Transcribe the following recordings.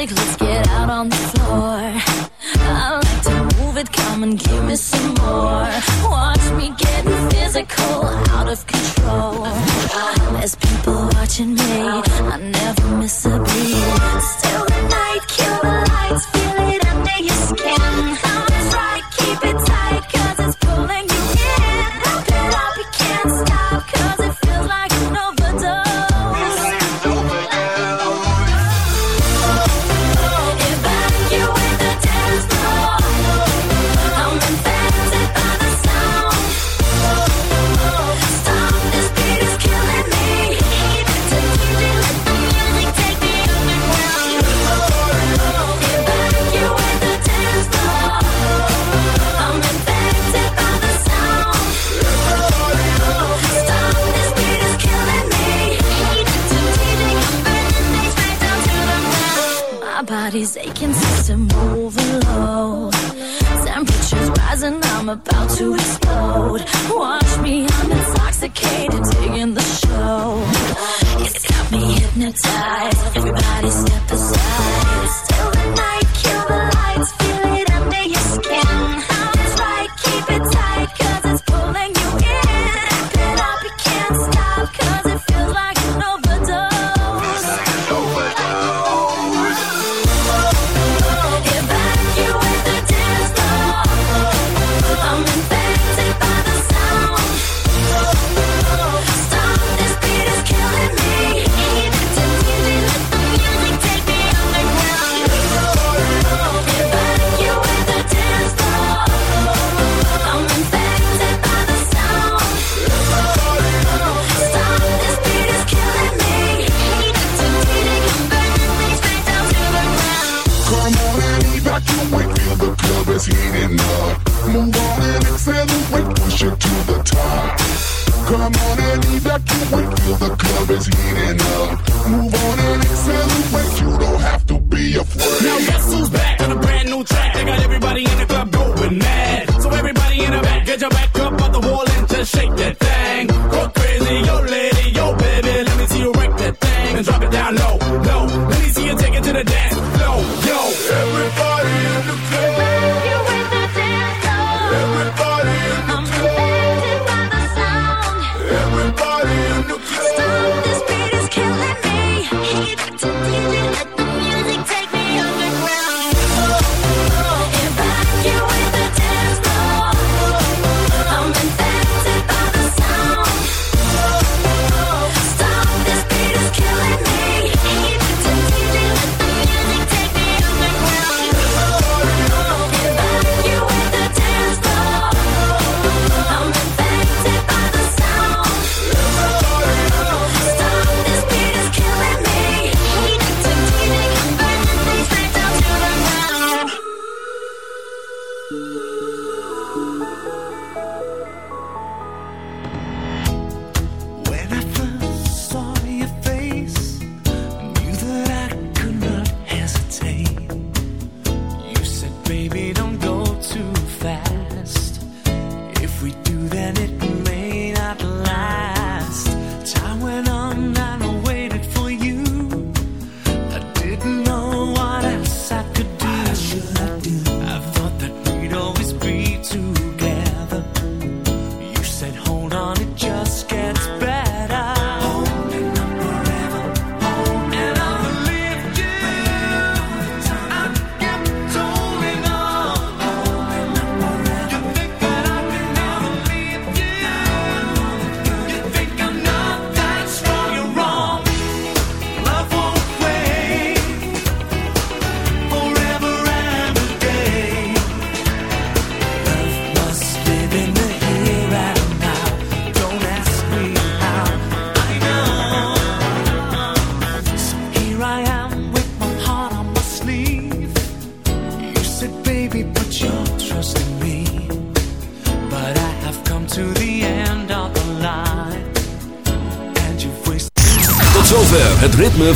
music, let's get out on the floor. I like to move it, come and give me some more. Watch me getting physical, out of control. There's people watching me, I never miss a beat. hypnotized.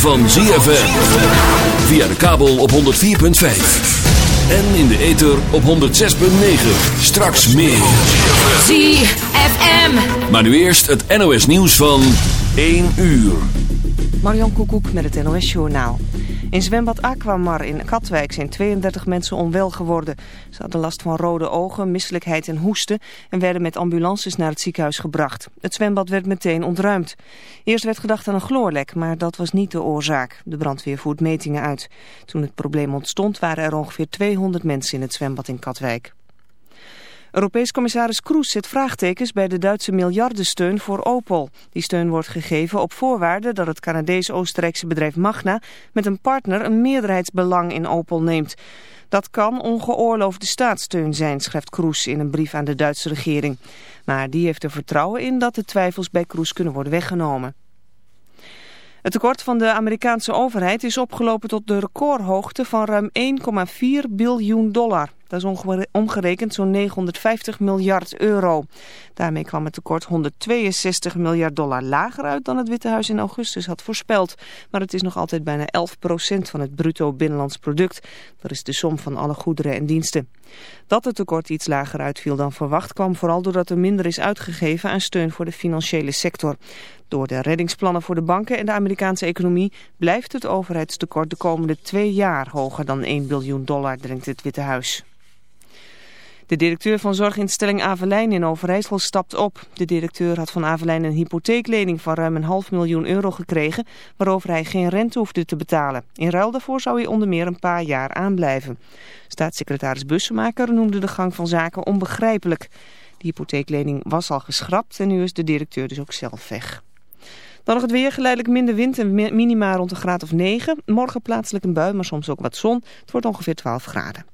van ZFM. Via de kabel op 104.5. En in de ether op 106.9. Straks meer. ZFM. Maar nu eerst het NOS nieuws van 1 uur. Marion Koekoek met het NOS Journaal. In zwembad Aquamar in Katwijk zijn 32 mensen onwel geworden. Ze hadden last van rode ogen, misselijkheid en hoesten en werden met ambulances naar het ziekenhuis gebracht. Het zwembad werd meteen ontruimd. Eerst werd gedacht aan een chloorlek, maar dat was niet de oorzaak. De brandweer voert metingen uit. Toen het probleem ontstond waren er ongeveer 200 mensen in het zwembad in Katwijk. Europees commissaris Kroes zet vraagtekens bij de Duitse miljardensteun voor Opel. Die steun wordt gegeven op voorwaarde dat het Canadees-Oostenrijkse bedrijf Magna met een partner een meerderheidsbelang in Opel neemt. Dat kan ongeoorloofde staatssteun zijn, schrijft Kroes in een brief aan de Duitse regering. Maar die heeft er vertrouwen in dat de twijfels bij Kroes kunnen worden weggenomen. Het tekort van de Amerikaanse overheid is opgelopen tot de recordhoogte van ruim 1,4 biljoen dollar. Dat is omgerekend zo'n 950 miljard euro. Daarmee kwam het tekort 162 miljard dollar lager uit dan het Witte Huis in augustus had voorspeld. Maar het is nog altijd bijna 11 procent van het bruto binnenlands product. Dat is de som van alle goederen en diensten. Dat het tekort iets lager uitviel dan verwacht kwam vooral doordat er minder is uitgegeven aan steun voor de financiële sector. Door de reddingsplannen voor de banken en de Amerikaanse economie blijft het overheidstekort de komende twee jaar hoger dan 1 biljoen dollar, denkt het Witte Huis. De directeur van zorginstelling Avelijn in Overijssel stapt op. De directeur had van Avelijn een hypotheeklening van ruim een half miljoen euro gekregen, waarover hij geen rente hoefde te betalen. In ruil daarvoor zou hij onder meer een paar jaar aanblijven. Staatssecretaris Bussemaker noemde de gang van zaken onbegrijpelijk. De hypotheeklening was al geschrapt en nu is de directeur dus ook zelf weg. Dan nog het weer, geleidelijk minder wind en minima rond een graad of 9. Morgen plaatselijk een bui, maar soms ook wat zon. Het wordt ongeveer 12 graden.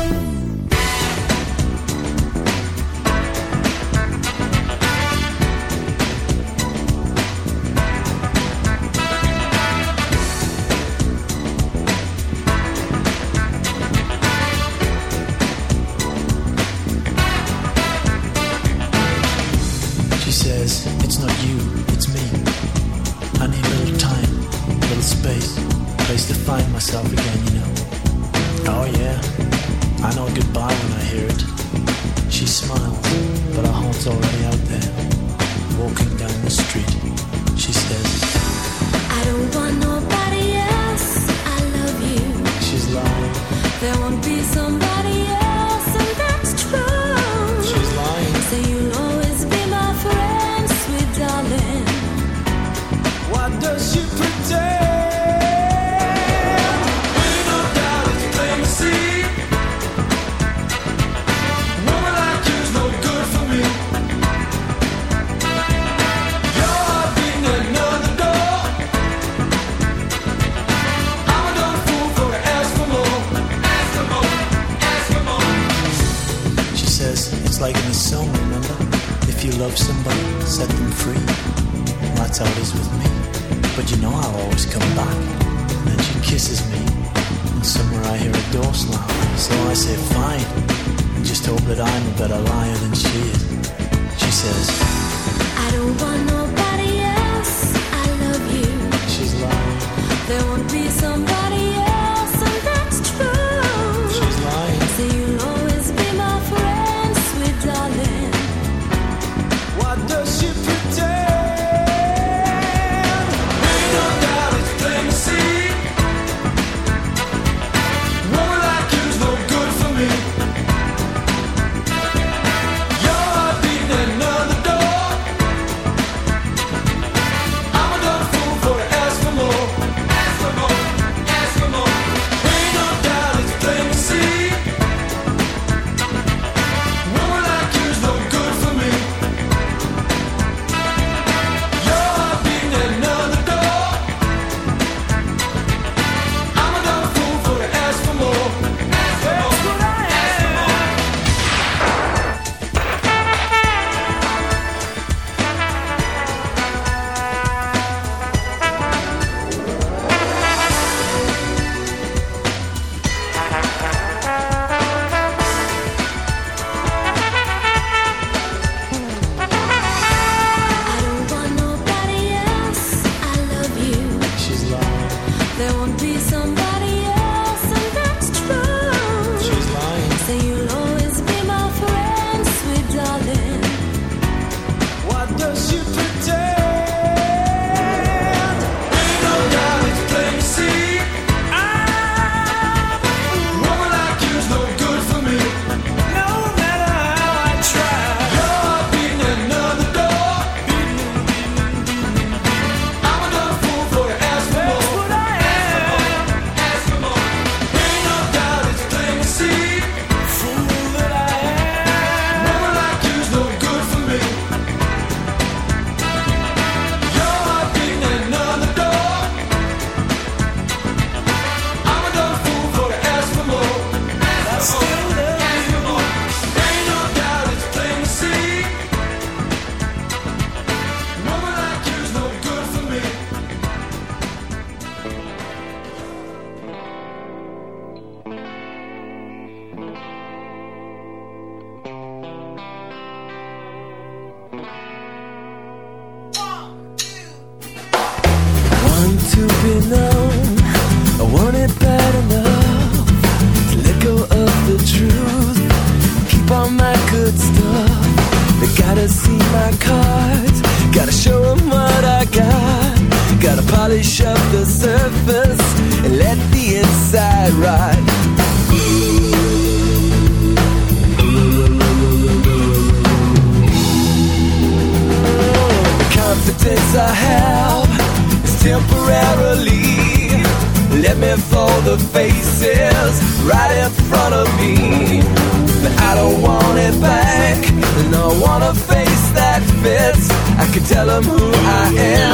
Tell them who I am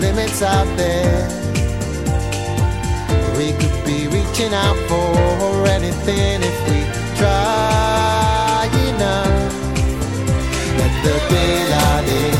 limits out there. We could be reaching out for anything if we try enough. Let the daylight in.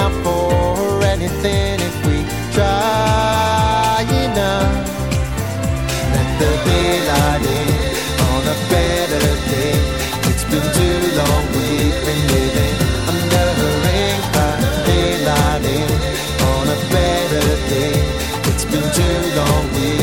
down for anything if we try enough. Let the daylight in on a better day. It's been too long we've been living under the rain by daylight in on a better day. It's been too long we've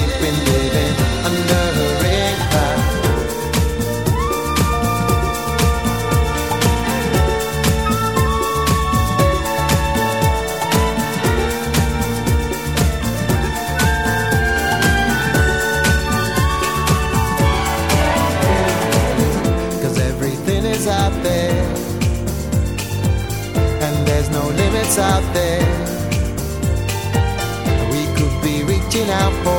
Now. for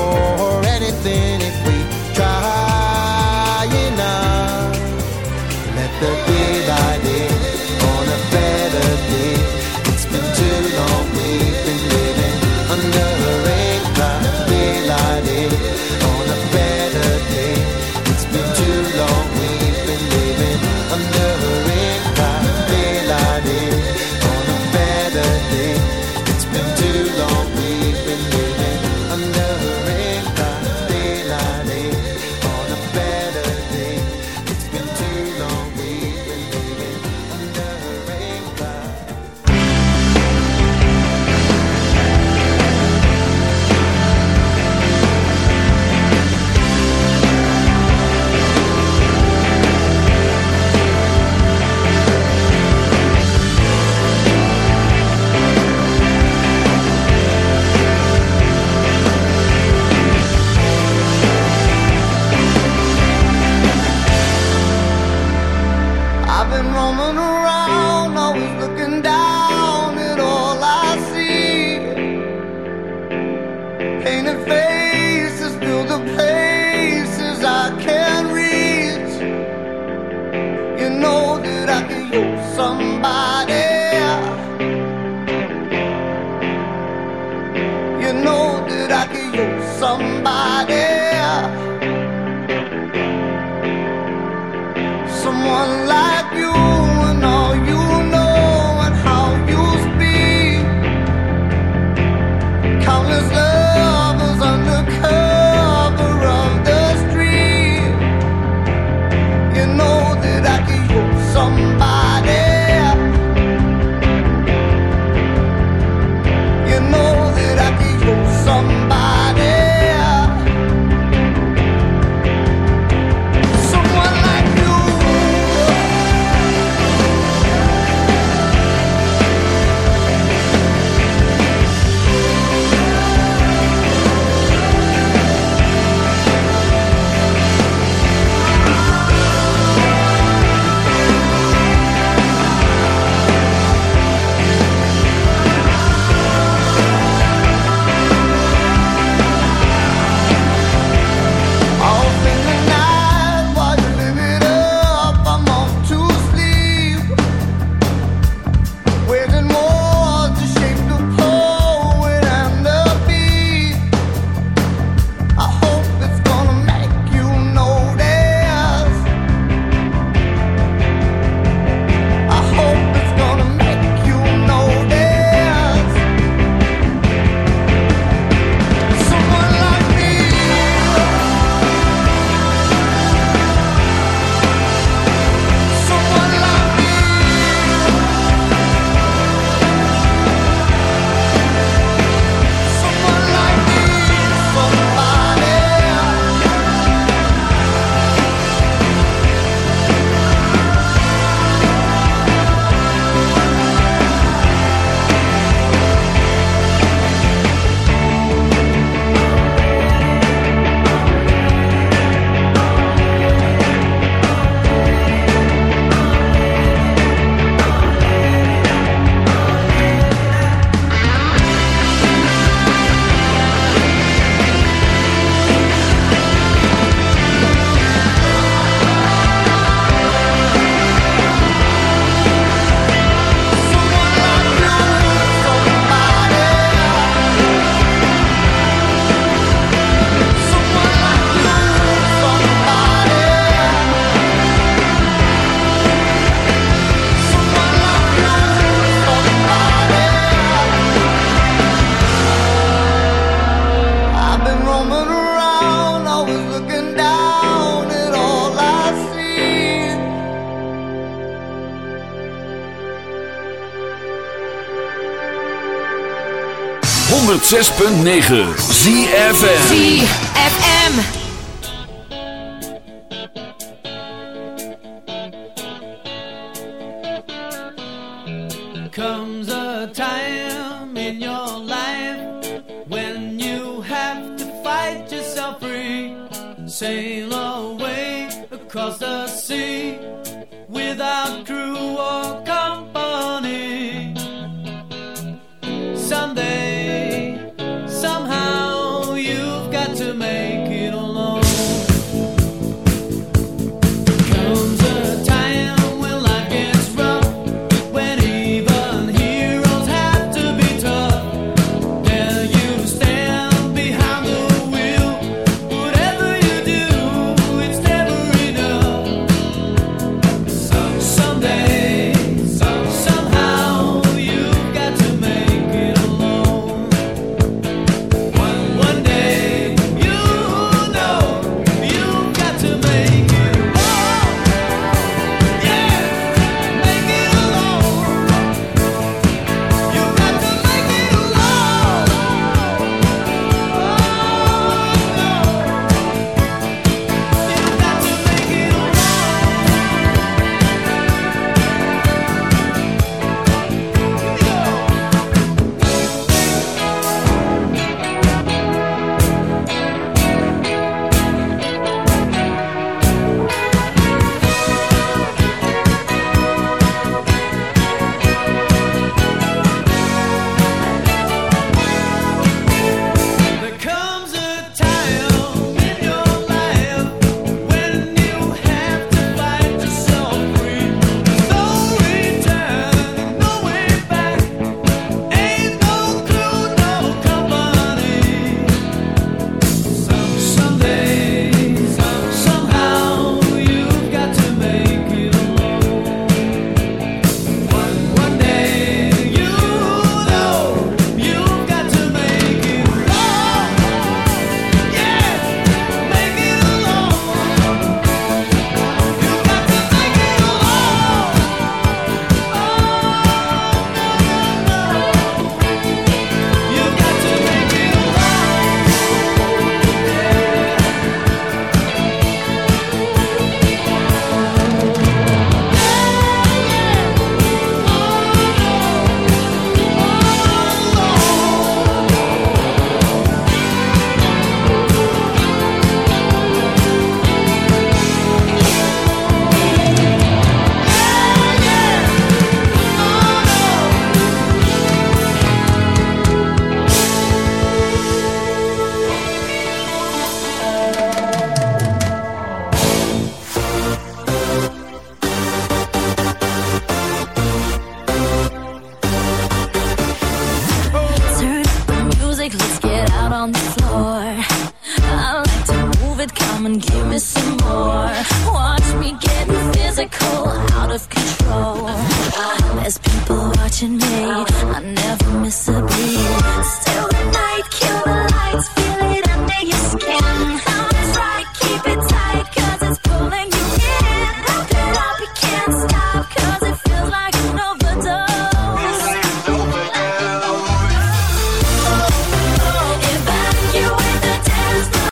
106.9 ZFM.